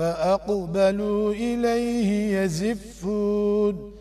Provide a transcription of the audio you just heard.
فأقبلوا إليه يزفون.